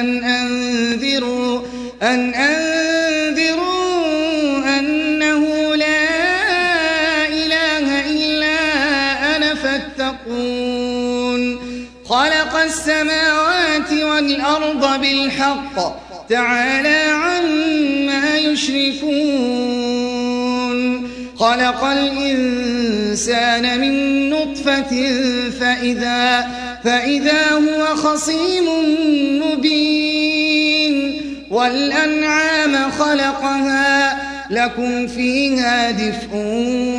أن أنذروا أن أنذروا أنه لا إله إلا أنا فاتقون. خلق السماوات والأرض بالحق تعالى عما يشركون. خلق الإنسان من نطفة فإذا, فإذا هو خصيم مبين والأنعام خلقها لكم فيها دفء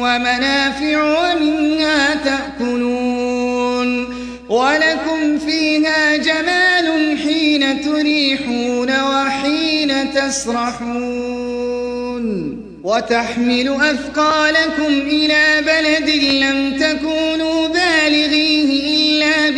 ومنافع ومنها تأكلون ولكم فيها جمال حين تريحون وحين تسرحون وتحمل أثقالكم إلى بلد لم تكونوا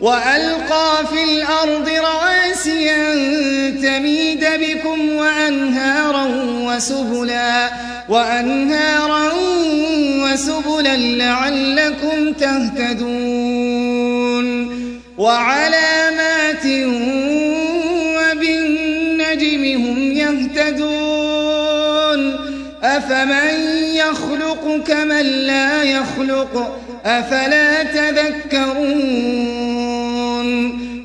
وألقى في الأرض رواسي تميد بكم وأنهارا وسبلا وأنهارا وسبلا لعلكم تهتدون. وعلامات وبالنجم هم يهتدون. أفمن يخلق كمن لا يخلق؟ أفلا تذكرون؟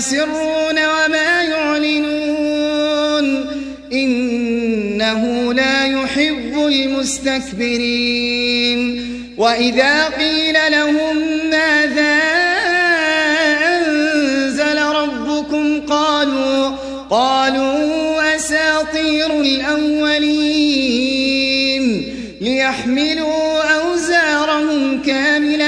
يسرون وما يعلنون إنه لا يحب المستكبرين وإذا قيل لهم ماذا أنزل ربكم قالوا قالوا أساطير الأولين ليحملوا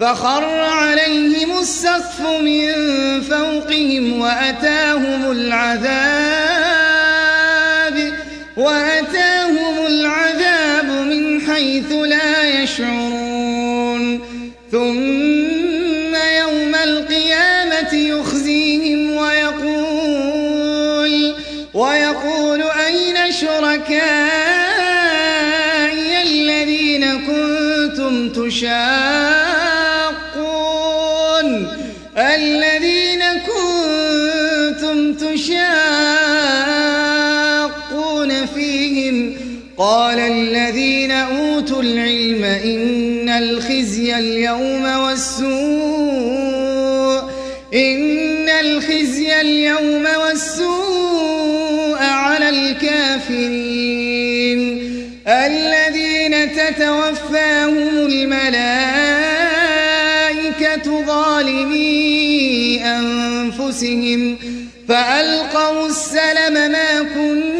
فخر عليهم السقف من فوقهم وأتاهم العذاب وأتاهم العذاب من حيث لا يشعرون. ثم أوتوا العلم إن الخزي اليوم والسوء إن الخزي اليوم والسوء على الكافرين الذين تتوفاهم الملائكة ظالمي أنفسهم فألقوا السلم ما كنا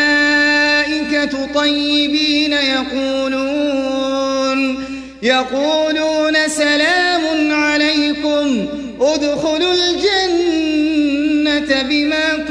طيبين يقولون يقولون سلام عليكم ادخلوا الجنة بما كنتم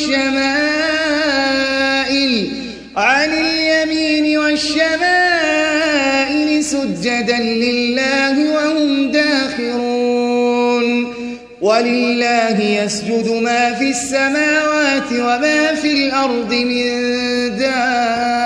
والشمائل عن اليمين والشمائل سجدا لله وهم داخرون. ولله يسجد ما في السماوات وما في الأرض من دابة.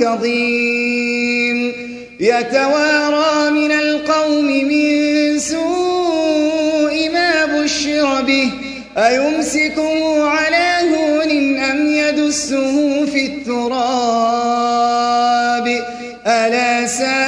كظيم. يتوارى من القوم من سوء ما بشر به. أيمسكه على هون أم يدسه في التراب؟ ألا ساء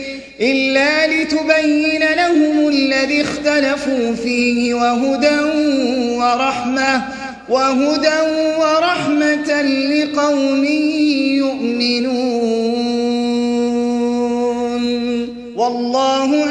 إلا لتبين لهم الذي اختلفوا فيه وهدى ورحمة وهدى ورحمة لقوم يؤمنون. والله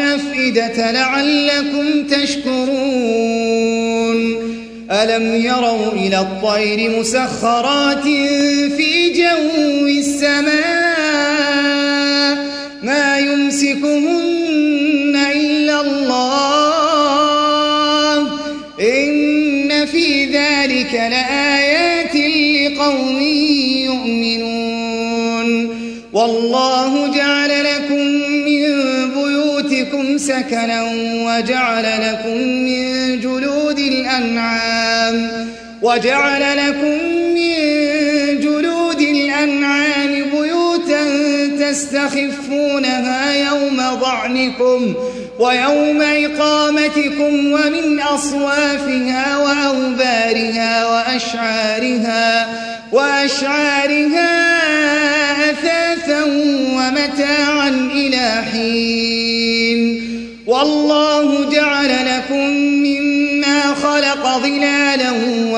والأفئدة لعلكم تشكرون. ألم يروا إلى الطير مسخرات في جو السماء؟ ما يمسكهن سكنا وجعل لكم من جلود الأنعام وجعل لكم من جلود الأنعام بيوتا تستخفونها يوم ضعنكم ويوم إقامتكم ومن أصوافها وأوبارها وأشعارها وأشعارها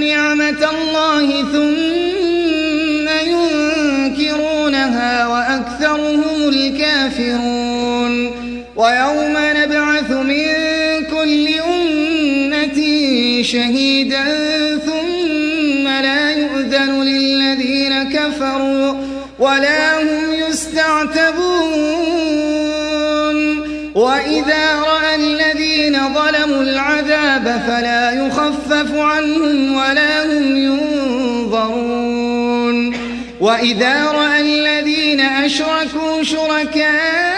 نعمة الله ثم ينكرونها وأكثرهم الكافرون. ويوم نبعث من كل أمة شهيدا ثم لا يؤذن للذين كفروا ولا وإذا رأى الذين ظلموا العذاب فلا يخفف عنهم ولا هم ينظرون. وإذا رأى الذين أشركوا شركاءهم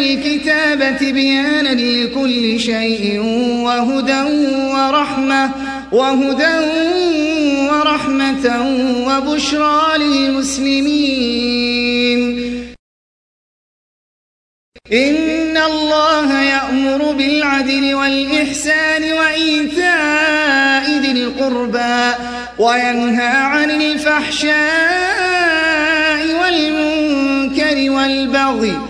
عليك الكتاب بيانا لكل شيء وهدى ورحمة وهدى ورحمة وبشرى للمسلمين. إن الله يأمر بالعدل والإحسان وإيتاء ذي القربى وينهى عن الفحشاء والمنكر والبغي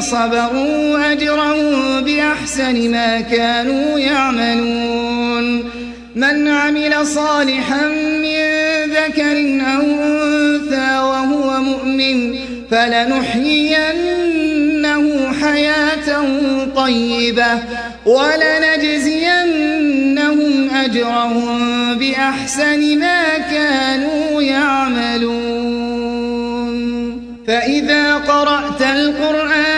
صبروا أجرهم بأحسن ما كانوا يعملون. من عمل صالحا من ذكر أو أنثى وهو مؤمن فلنحيينه حياة طيبة ولنجزينهم أجرهم بأحسن ما كانوا يعملون. فإذا قرأت القرآن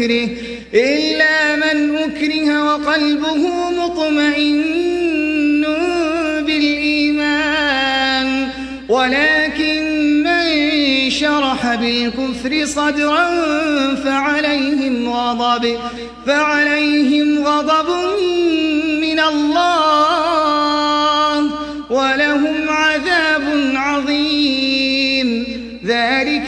من أكره إلا من أكره وقلبه مطمئن بالإيمان. ولكن من شرح بالكفر صدرا فعليهم غضب فعليهم غضب من الله.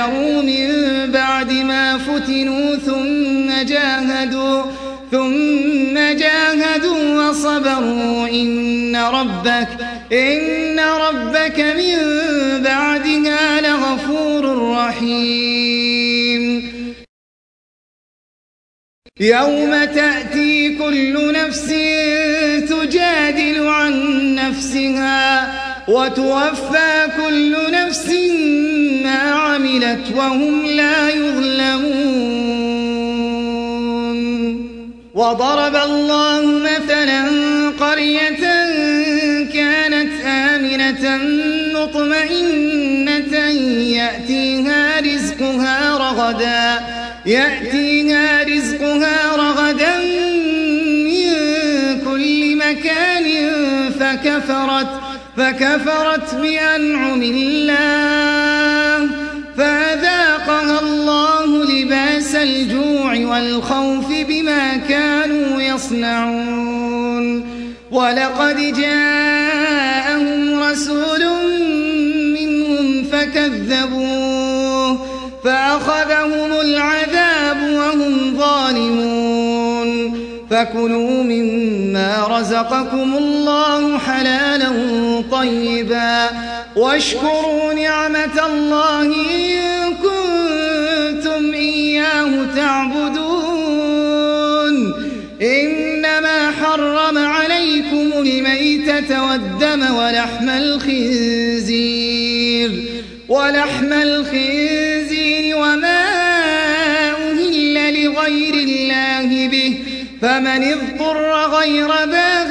هاجروا من بعد ما فتنوا ثم جاهدوا ثم جاهدوا وصبروا. إن ربك إن ربك من بعدها لغفور رحيم. يوم تأتي كل نفس تجادل عن نفسها وتوفى كل نفس ما عملت وهم لا يظلمون. وضرب الله مثلا قرية كانت آمنة مطمئنة يأتيها رزقها رغدا يأتيها رزقها رغدا من كل مكان فكفرت فكفرت بأنعم الله. الجوع والخوف بما كانوا يصنعون. ولقد جاءهم رسول منهم فكذبوه فأخذهم العذاب وهم ظالمون. فكلوا مما رزقكم الله حلالا طيبا واشكروا نعمة الله إن كنتم تعبدون. إنما حرم عليكم الميتة والدم ولحم الخنزير. ولحم الخنزير وما أهل لغير الله به. فمن اضطر غير باغ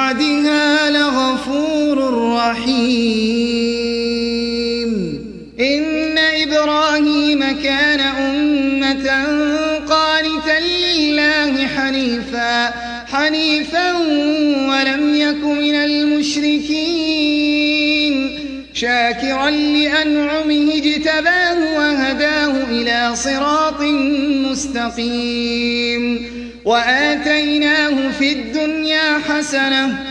رحيم إن إبراهيم كان أمة قانتا لله حنيفا حنيفا ولم يك من المشركين. شاكرا لأنعمه اجتباه وهداه إلى صراط مستقيم. وآتيناه في الدنيا حسنة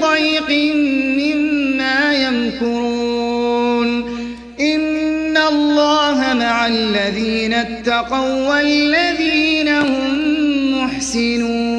ضيق مما يمكرون. إن الله مع الذين اتقوا والذين هم محسنون.